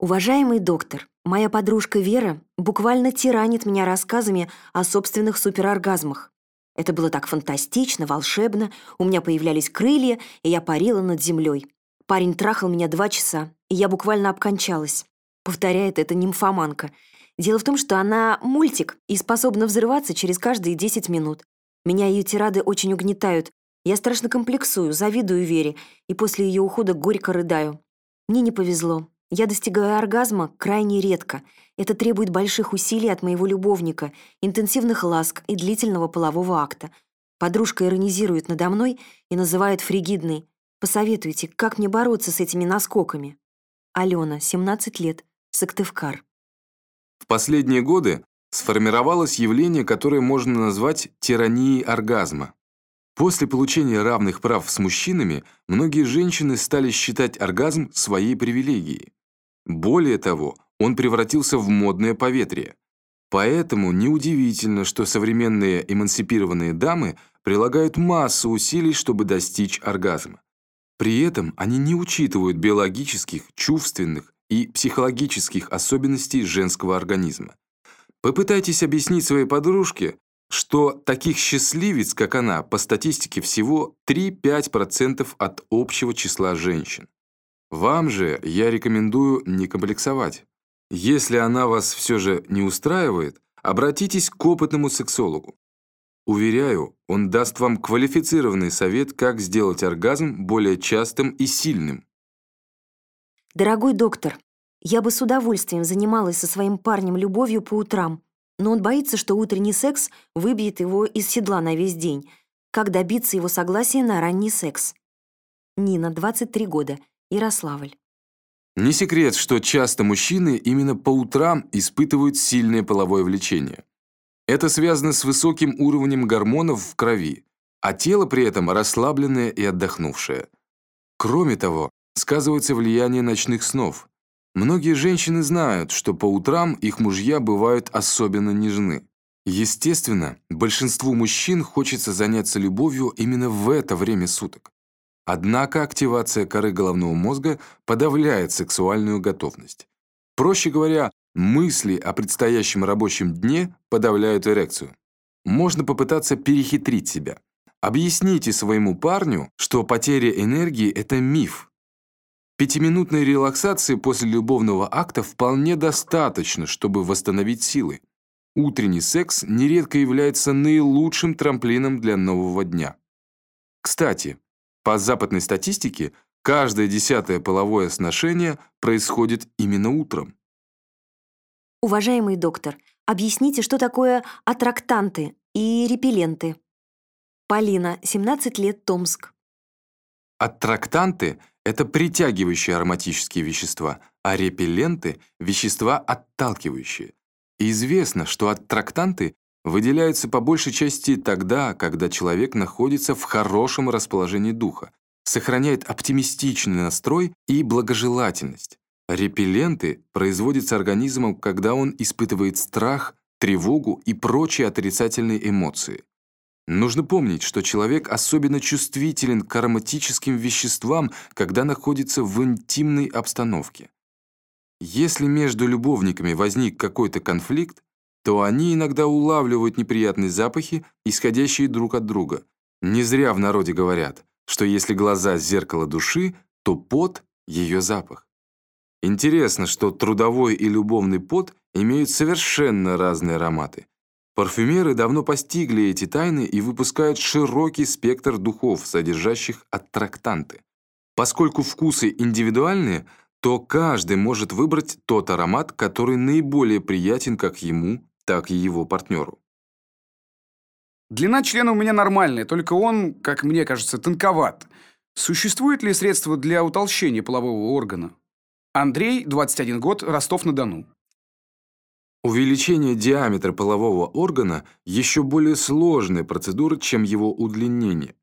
Уважаемый доктор, моя подружка Вера буквально тиранит меня рассказами о собственных супероргазмах. Это было так фантастично, волшебно, у меня появлялись крылья, и я парила над землей. Парень трахал меня два часа, и я буквально обкончалась. Повторяет эта нимфоманка. Дело в том, что она мультик и способна взрываться через каждые 10 минут. Меня ее тирады очень угнетают. Я страшно комплексую, завидую Вере, и после ее ухода горько рыдаю. Мне не повезло. Я достигаю оргазма крайне редко. Это требует больших усилий от моего любовника, интенсивных ласк и длительного полового акта. Подружка иронизирует надо мной и называет фригидной. Посоветуйте, как мне бороться с этими наскоками? Алена, 17 лет, Сыктывкар. В последние годы сформировалось явление, которое можно назвать тиранией оргазма. После получения равных прав с мужчинами, многие женщины стали считать оргазм своей привилегией. Более того, он превратился в модное поветрие. Поэтому неудивительно, что современные эмансипированные дамы прилагают массу усилий, чтобы достичь оргазма. При этом они не учитывают биологических, чувственных и психологических особенностей женского организма. Попытайтесь объяснить своей подружке, что таких счастливец, как она, по статистике всего 3-5% от общего числа женщин. Вам же я рекомендую не комплексовать. Если она вас все же не устраивает, обратитесь к опытному сексологу. Уверяю, он даст вам квалифицированный совет, как сделать оргазм более частым и сильным. Дорогой доктор, я бы с удовольствием занималась со своим парнем любовью по утрам, но он боится, что утренний секс выбьет его из седла на весь день. Как добиться его согласия на ранний секс? Нина, 23 года, Ярославль. Не секрет, что часто мужчины именно по утрам испытывают сильное половое влечение. Это связано с высоким уровнем гормонов в крови, а тело при этом расслабленное и отдохнувшее. Кроме того, сказывается влияние ночных снов. Многие женщины знают, что по утрам их мужья бывают особенно нежны. Естественно, большинству мужчин хочется заняться любовью именно в это время суток. Однако активация коры головного мозга подавляет сексуальную готовность. Проще говоря, мысли о предстоящем рабочем дне подавляют эрекцию. Можно попытаться перехитрить себя. Объясните своему парню, что потеря энергии – это миф. Пятиминутной релаксации после любовного акта вполне достаточно, чтобы восстановить силы. Утренний секс нередко является наилучшим трамплином для нового дня. Кстати, по западной статистике, каждое десятое половое сношение происходит именно утром. Уважаемый доктор, объясните, что такое аттрактанты и репелленты? Полина, 17 лет, Томск. Аттрактанты – это притягивающие ароматические вещества, а репелленты – вещества отталкивающие. И известно, что аттрактанты выделяются по большей части тогда, когда человек находится в хорошем расположении духа, сохраняет оптимистичный настрой и благожелательность. Репелленты производятся организмом, когда он испытывает страх, тревогу и прочие отрицательные эмоции. Нужно помнить, что человек особенно чувствителен к ароматическим веществам, когда находится в интимной обстановке. Если между любовниками возник какой-то конфликт, то они иногда улавливают неприятные запахи, исходящие друг от друга. Не зря в народе говорят, что если глаза — зеркало души, то пот — ее запах. Интересно, что трудовой и любовный пот имеют совершенно разные ароматы. Парфюмеры давно постигли эти тайны и выпускают широкий спектр духов, содержащих аттрактанты. Поскольку вкусы индивидуальные, то каждый может выбрать тот аромат, который наиболее приятен как ему, так и его партнеру. Длина члена у меня нормальная, только он, как мне кажется, тонковат. Существует ли средство для утолщения полового органа? Андрей, 21 год, Ростов-на-Дону. Увеличение диаметра полового органа еще более сложная процедура, чем его удлинение.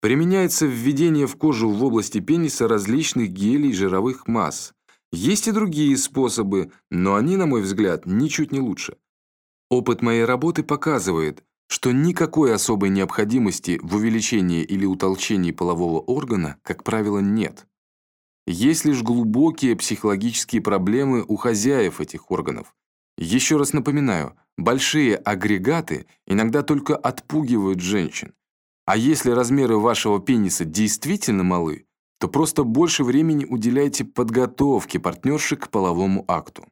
Применяется введение в кожу в области пениса различных гелей жировых масс. Есть и другие способы, но они, на мой взгляд, ничуть не лучше. Опыт моей работы показывает, что никакой особой необходимости в увеличении или утолчении полового органа, как правило, нет. Есть лишь глубокие психологические проблемы у хозяев этих органов. Еще раз напоминаю, большие агрегаты иногда только отпугивают женщин. А если размеры вашего пениса действительно малы, то просто больше времени уделяйте подготовке партнерши к половому акту.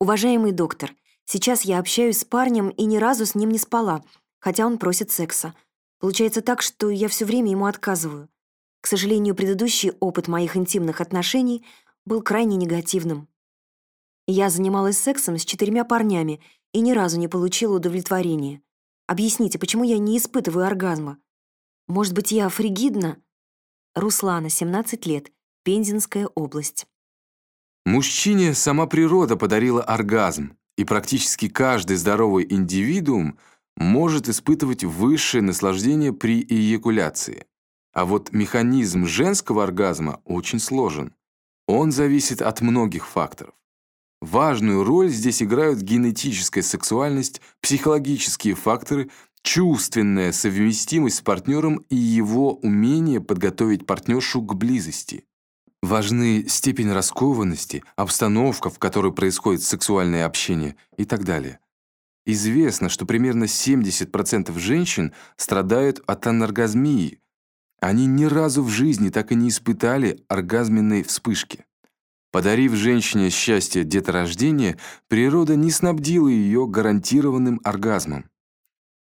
Уважаемый доктор, сейчас я общаюсь с парнем и ни разу с ним не спала, хотя он просит секса. Получается так, что я все время ему отказываю. К сожалению, предыдущий опыт моих интимных отношений был крайне негативным. Я занималась сексом с четырьмя парнями и ни разу не получила удовлетворения. Объясните, почему я не испытываю оргазма? Может быть, я фригидна? Руслана, 17 лет, Пензенская область. Мужчине сама природа подарила оргазм, и практически каждый здоровый индивидуум может испытывать высшее наслаждение при эякуляции. А вот механизм женского оргазма очень сложен. Он зависит от многих факторов. Важную роль здесь играют генетическая сексуальность, психологические факторы, чувственная совместимость с партнером и его умение подготовить партнершу к близости. Важны степень раскованности, обстановка, в которой происходит сексуальное общение и так далее. Известно, что примерно 70% женщин страдают от аноргазмии. Они ни разу в жизни так и не испытали оргазменной вспышки. Подарив женщине счастье деторождения, природа не снабдила ее гарантированным оргазмом.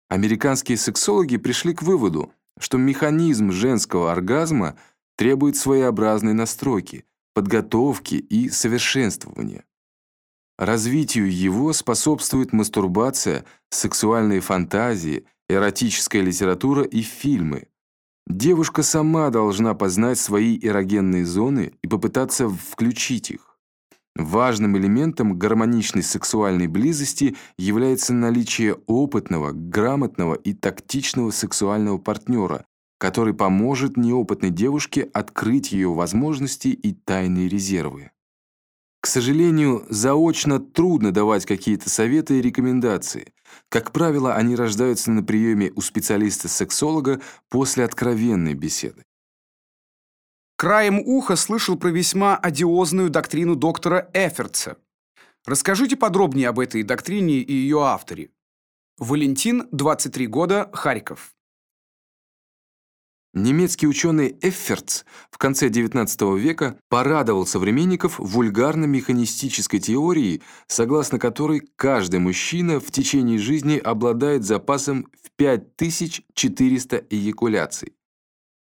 Американские сексологи пришли к выводу, что механизм женского оргазма требует своеобразной настройки, подготовки и совершенствования. Развитию его способствует мастурбация, сексуальные фантазии, эротическая литература и фильмы, Девушка сама должна познать свои эрогенные зоны и попытаться включить их. Важным элементом гармоничной сексуальной близости является наличие опытного, грамотного и тактичного сексуального партнера, который поможет неопытной девушке открыть ее возможности и тайные резервы. К сожалению, заочно трудно давать какие-то советы и рекомендации. Как правило, они рождаются на приеме у специалиста-сексолога после откровенной беседы. Краем уха слышал про весьма одиозную доктрину доктора Эфертса. Расскажите подробнее об этой доктрине и ее авторе. Валентин, 23 года, Харьков. Немецкий ученый Эффертс в конце XIX века порадовал современников вульгарно-механистической теорией, согласно которой каждый мужчина в течение жизни обладает запасом в 5400 эякуляций.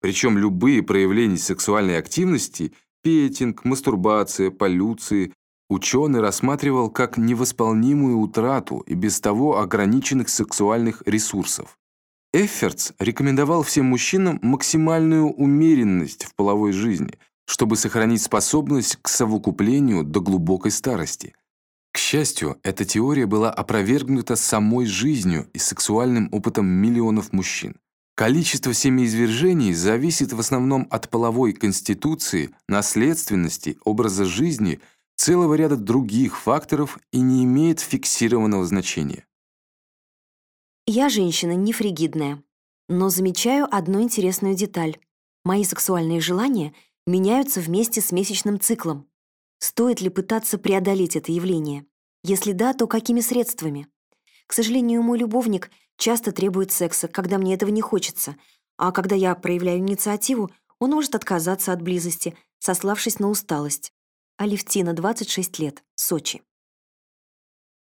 Причем любые проявления сексуальной активности – петинг, мастурбация, полюции – ученый рассматривал как невосполнимую утрату и без того ограниченных сексуальных ресурсов. Эффертс рекомендовал всем мужчинам максимальную умеренность в половой жизни, чтобы сохранить способность к совокуплению до глубокой старости. К счастью, эта теория была опровергнута самой жизнью и сексуальным опытом миллионов мужчин. Количество семяизвержений зависит в основном от половой конституции, наследственности, образа жизни, целого ряда других факторов и не имеет фиксированного значения. Я женщина не фригидная, но замечаю одну интересную деталь. Мои сексуальные желания меняются вместе с месячным циклом. Стоит ли пытаться преодолеть это явление? Если да, то какими средствами? К сожалению, мой любовник часто требует секса, когда мне этого не хочется, а когда я проявляю инициативу, он может отказаться от близости, сославшись на усталость. Алевтина, 26 лет, Сочи.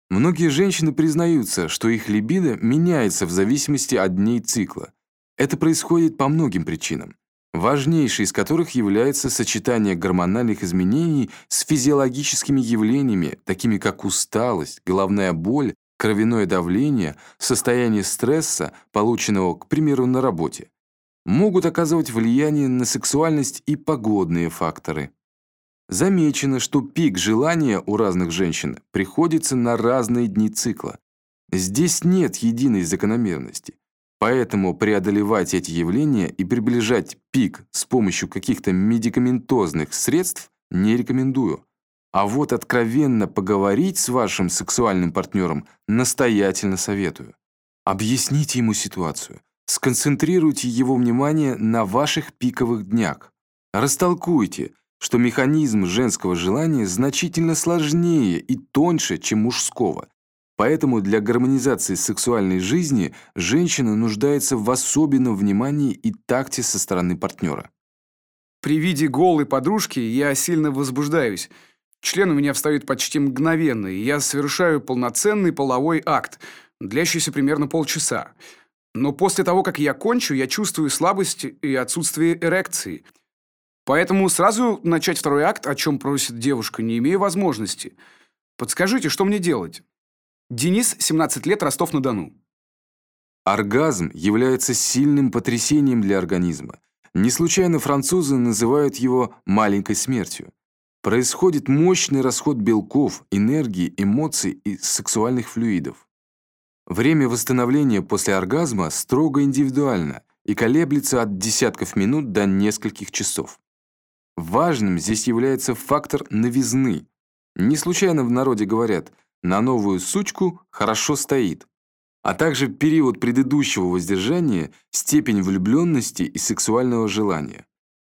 Многие женщины признаются, что их либидо меняется в зависимости от дней цикла. Это происходит по многим причинам, важнейшей из которых является сочетание гормональных изменений с физиологическими явлениями, такими как усталость, головная боль, кровяное давление, состояние стресса, полученного, к примеру, на работе. Могут оказывать влияние на сексуальность и погодные факторы. Замечено, что пик желания у разных женщин приходится на разные дни цикла. Здесь нет единой закономерности. Поэтому преодолевать эти явления и приближать пик с помощью каких-то медикаментозных средств не рекомендую. А вот откровенно поговорить с вашим сексуальным партнером настоятельно советую. Объясните ему ситуацию. Сконцентрируйте его внимание на ваших пиковых днях. Растолкуйте, что механизм женского желания значительно сложнее и тоньше, чем мужского. Поэтому для гармонизации сексуальной жизни женщина нуждается в особенном внимании и такте со стороны партнера. При виде голой подружки я сильно возбуждаюсь. Член у меня встает почти мгновенно, и я совершаю полноценный половой акт, длящийся примерно полчаса. Но после того, как я кончу, я чувствую слабость и отсутствие эрекции. Поэтому сразу начать второй акт, о чем просит девушка, не имею возможности. Подскажите, что мне делать? Денис, 17 лет, Ростов-на-Дону. Оргазм является сильным потрясением для организма. Не случайно французы называют его «маленькой смертью». Происходит мощный расход белков, энергии, эмоций и сексуальных флюидов. Время восстановления после оргазма строго индивидуально и колеблется от десятков минут до нескольких часов. Важным здесь является фактор новизны. Не случайно в народе говорят «на новую сучку хорошо стоит», а также период предыдущего воздержания, степень влюбленности и сексуального желания.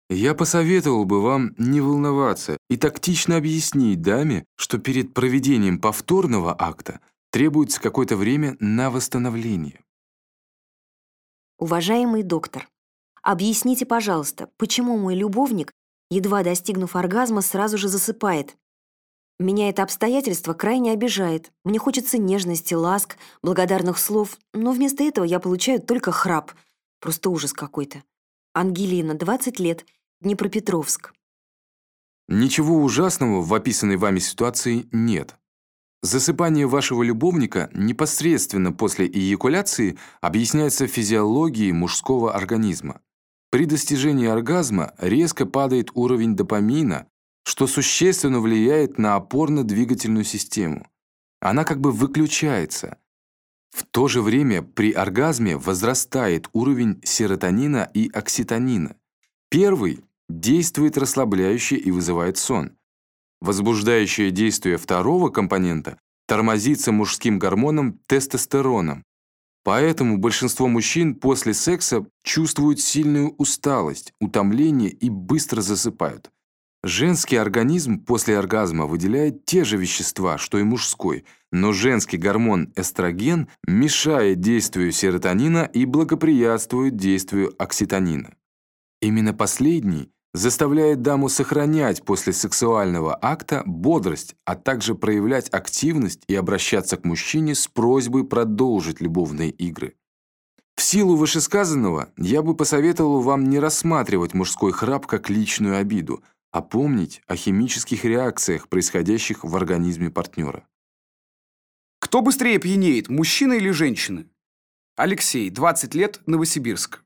Я посоветовал бы вам не волноваться и тактично объяснить даме, что перед проведением повторного акта Требуется какое-то время на восстановление. Уважаемый доктор, объясните, пожалуйста, почему мой любовник, едва достигнув оргазма, сразу же засыпает? Меня это обстоятельство крайне обижает. Мне хочется нежности, ласк, благодарных слов, но вместо этого я получаю только храп. Просто ужас какой-то. Ангелина, 20 лет, Днепропетровск. Ничего ужасного в описанной вами ситуации нет. Засыпание вашего любовника непосредственно после эякуляции объясняется физиологией мужского организма. При достижении оргазма резко падает уровень допамина, что существенно влияет на опорно-двигательную систему. Она как бы выключается. В то же время при оргазме возрастает уровень серотонина и окситонина. Первый действует расслабляюще и вызывает сон. Возбуждающее действие второго компонента тормозится мужским гормоном тестостероном. Поэтому большинство мужчин после секса чувствуют сильную усталость, утомление и быстро засыпают. Женский организм после оргазма выделяет те же вещества, что и мужской, но женский гормон эстроген мешает действию серотонина и благоприятствует действию окситонина. Именно последний заставляет даму сохранять после сексуального акта бодрость, а также проявлять активность и обращаться к мужчине с просьбой продолжить любовные игры. В силу вышесказанного я бы посоветовал вам не рассматривать мужской храп как личную обиду, а помнить о химических реакциях, происходящих в организме партнера. Кто быстрее пьянеет, мужчина или женщина? Алексей, 20 лет, Новосибирск.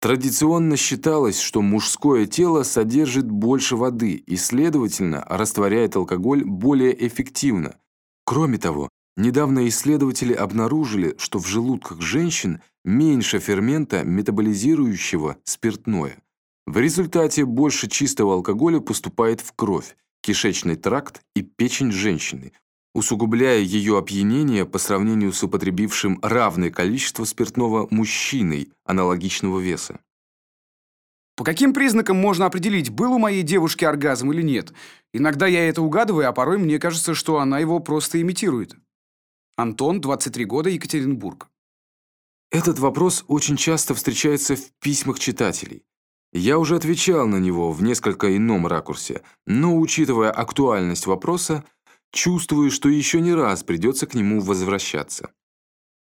Традиционно считалось, что мужское тело содержит больше воды и, следовательно, растворяет алкоголь более эффективно. Кроме того, недавно исследователи обнаружили, что в желудках женщин меньше фермента, метаболизирующего спиртное. В результате больше чистого алкоголя поступает в кровь, кишечный тракт и печень женщины, усугубляя ее опьянение по сравнению с употребившим равное количество спиртного мужчиной аналогичного веса. По каким признакам можно определить, был у моей девушки оргазм или нет? Иногда я это угадываю, а порой мне кажется, что она его просто имитирует. Антон, 23 года, Екатеринбург. Этот вопрос очень часто встречается в письмах читателей. Я уже отвечал на него в несколько ином ракурсе, но, учитывая актуальность вопроса, чувствую, что еще не раз придется к нему возвращаться.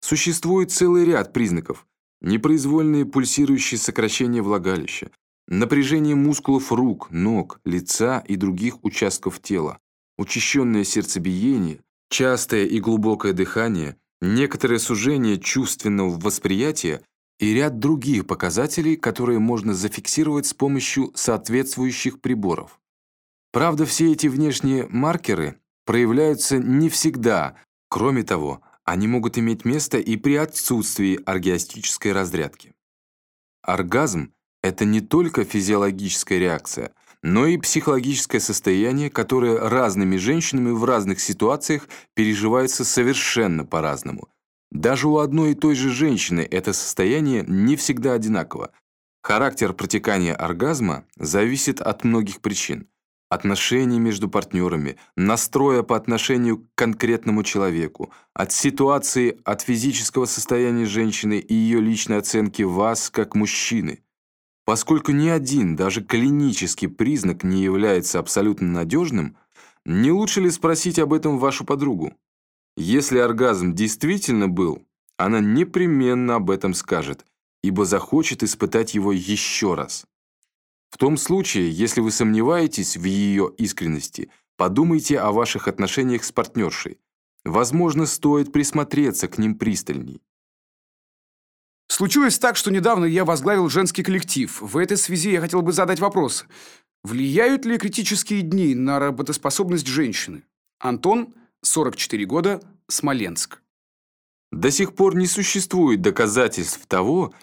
Существует целый ряд признаков. Непроизвольные пульсирующие сокращения влагалища, напряжение мускулов рук, ног, лица и других участков тела, учащенное сердцебиение, частое и глубокое дыхание, некоторое сужение чувственного восприятия и ряд других показателей, которые можно зафиксировать с помощью соответствующих приборов. Правда, все эти внешние маркеры проявляются не всегда. Кроме того, они могут иметь место и при отсутствии оргиастической разрядки. Оргазм — это не только физиологическая реакция, но и психологическое состояние, которое разными женщинами в разных ситуациях переживается совершенно по-разному. Даже у одной и той же женщины это состояние не всегда одинаково, Характер протекания оргазма зависит от многих причин. Отношений между партнерами, настроя по отношению к конкретному человеку, от ситуации, от физического состояния женщины и ее личной оценки вас как мужчины. Поскольку ни один, даже клинический признак не является абсолютно надежным, не лучше ли спросить об этом вашу подругу? Если оргазм действительно был, она непременно об этом скажет, ибо захочет испытать его еще раз. В том случае, если вы сомневаетесь в ее искренности, подумайте о ваших отношениях с партнершей. Возможно, стоит присмотреться к ним пристальней. Случилось так, что недавно я возглавил женский коллектив. В этой связи я хотел бы задать вопрос. Влияют ли критические дни на работоспособность женщины? Антон, 44 года, Смоленск. До сих пор не существует доказательств того,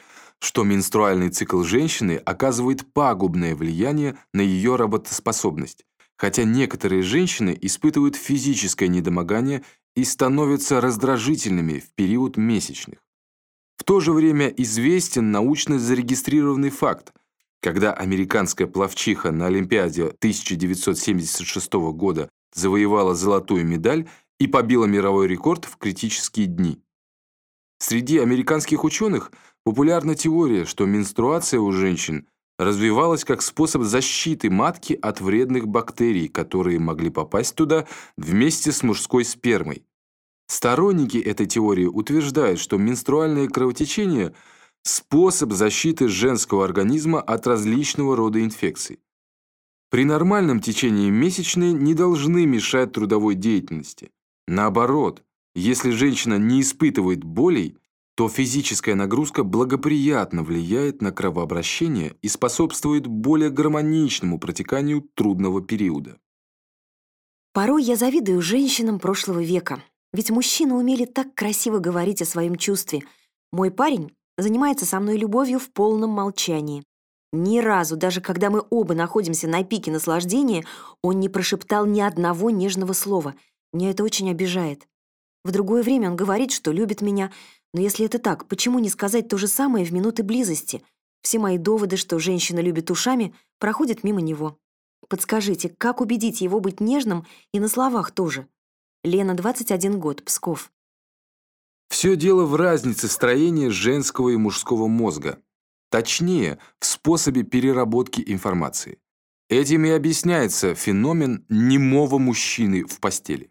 что менструальный цикл женщины оказывает пагубное влияние на ее работоспособность, хотя некоторые женщины испытывают физическое недомогание и становятся раздражительными в период месячных. В то же время известен научно зарегистрированный факт, когда американская пловчиха на Олимпиаде 1976 года завоевала золотую медаль и побила мировой рекорд в критические дни. Среди американских ученых популярна теория, что менструация у женщин развивалась как способ защиты матки от вредных бактерий, которые могли попасть туда вместе с мужской спермой. Сторонники этой теории утверждают, что менструальное кровотечение – способ защиты женского организма от различного рода инфекций. При нормальном течении месячные не должны мешать трудовой деятельности. Наоборот, если женщина не испытывает болей, то физическая нагрузка благоприятно влияет на кровообращение и способствует более гармоничному протеканию трудного периода. Порой я завидую женщинам прошлого века, ведь мужчины умели так красиво говорить о своем чувстве. Мой парень занимается со мной любовью в полном молчании. Ни разу, даже когда мы оба находимся на пике наслаждения, он не прошептал ни одного нежного слова. Меня это очень обижает. В другое время он говорит, что любит меня, но если это так, почему не сказать то же самое в минуты близости? Все мои доводы, что женщина любит ушами, проходят мимо него. Подскажите, как убедить его быть нежным и на словах тоже? Лена, 21 год, Псков. Все дело в разнице строения женского и мужского мозга. Точнее, в способе переработки информации. Этим и объясняется феномен немого мужчины в постели.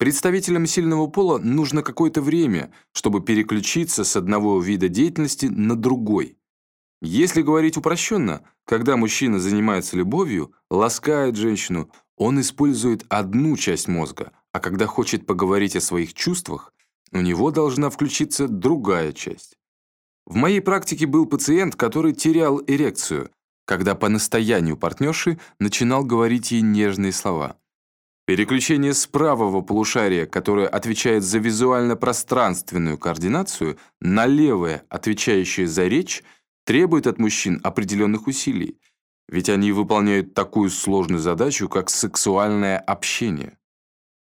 Представителям сильного пола нужно какое-то время, чтобы переключиться с одного вида деятельности на другой. Если говорить упрощенно, когда мужчина занимается любовью, ласкает женщину, он использует одну часть мозга, а когда хочет поговорить о своих чувствах, у него должна включиться другая часть. В моей практике был пациент, который терял эрекцию, когда по настоянию партнерши начинал говорить ей нежные слова. Переключение с правого полушария, которое отвечает за визуально-пространственную координацию, на левое, отвечающее за речь, требует от мужчин определенных усилий, ведь они выполняют такую сложную задачу, как сексуальное общение.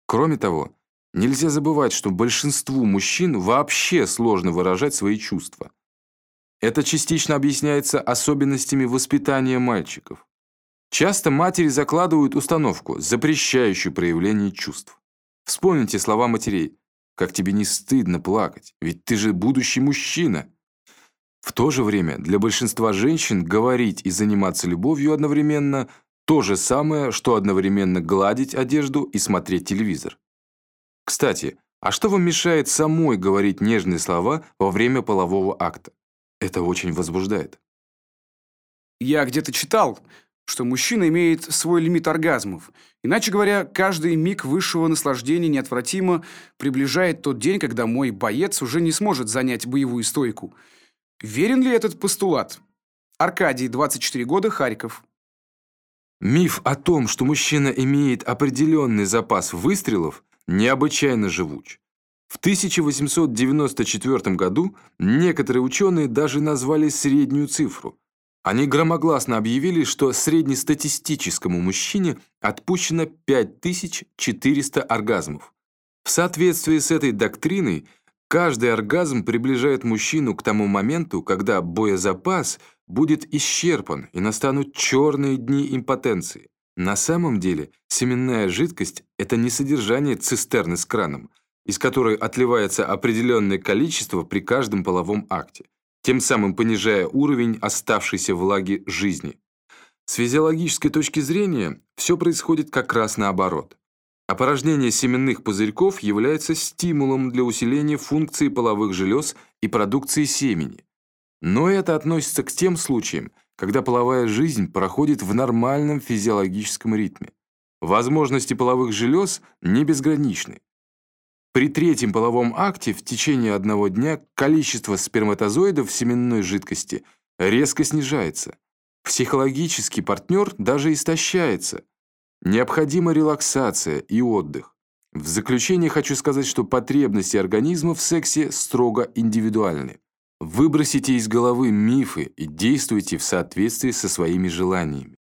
Кроме того, нельзя забывать, что большинству мужчин вообще сложно выражать свои чувства. Это частично объясняется особенностями воспитания мальчиков. Часто матери закладывают установку, запрещающую проявление чувств. Вспомните слова матерей. «Как тебе не стыдно плакать, ведь ты же будущий мужчина». В то же время для большинства женщин говорить и заниматься любовью одновременно – то же самое, что одновременно гладить одежду и смотреть телевизор. Кстати, а что вам мешает самой говорить нежные слова во время полового акта? Это очень возбуждает. Я где-то читал, что мужчина имеет свой лимит оргазмов. Иначе говоря, каждый миг высшего наслаждения неотвратимо приближает тот день, когда мой боец уже не сможет занять боевую стойку. Верен ли этот постулат? Аркадий, 24 года, Харьков. Миф о том, что мужчина имеет определенный запас выстрелов, необычайно живуч. В 1894 году некоторые ученые даже назвали среднюю цифру. Они громогласно объявили, что среднестатистическому мужчине отпущено 5400 оргазмов. В соответствии с этой доктриной, каждый оргазм приближает мужчину к тому моменту, когда боезапас будет исчерпан и настанут черные дни импотенции. На самом деле семенная жидкость – это не содержание цистерны с краном, из которой отливается определенное количество при каждом половом акте, тем самым понижая уровень оставшейся влаги жизни. С физиологической точки зрения все происходит как раз наоборот. Опорожнение семенных пузырьков является стимулом для усиления функции половых желез и продукции семени. Но это относится к тем случаям, когда половая жизнь проходит в нормальном физиологическом ритме. Возможности половых желез не безграничны. При третьем половом акте в течение одного дня количество сперматозоидов в семенной жидкости резко снижается. Психологический партнер даже истощается. Необходима релаксация и отдых. В заключение хочу сказать, что потребности организма в сексе строго индивидуальны. Выбросите из головы мифы и действуйте в соответствии со своими желаниями.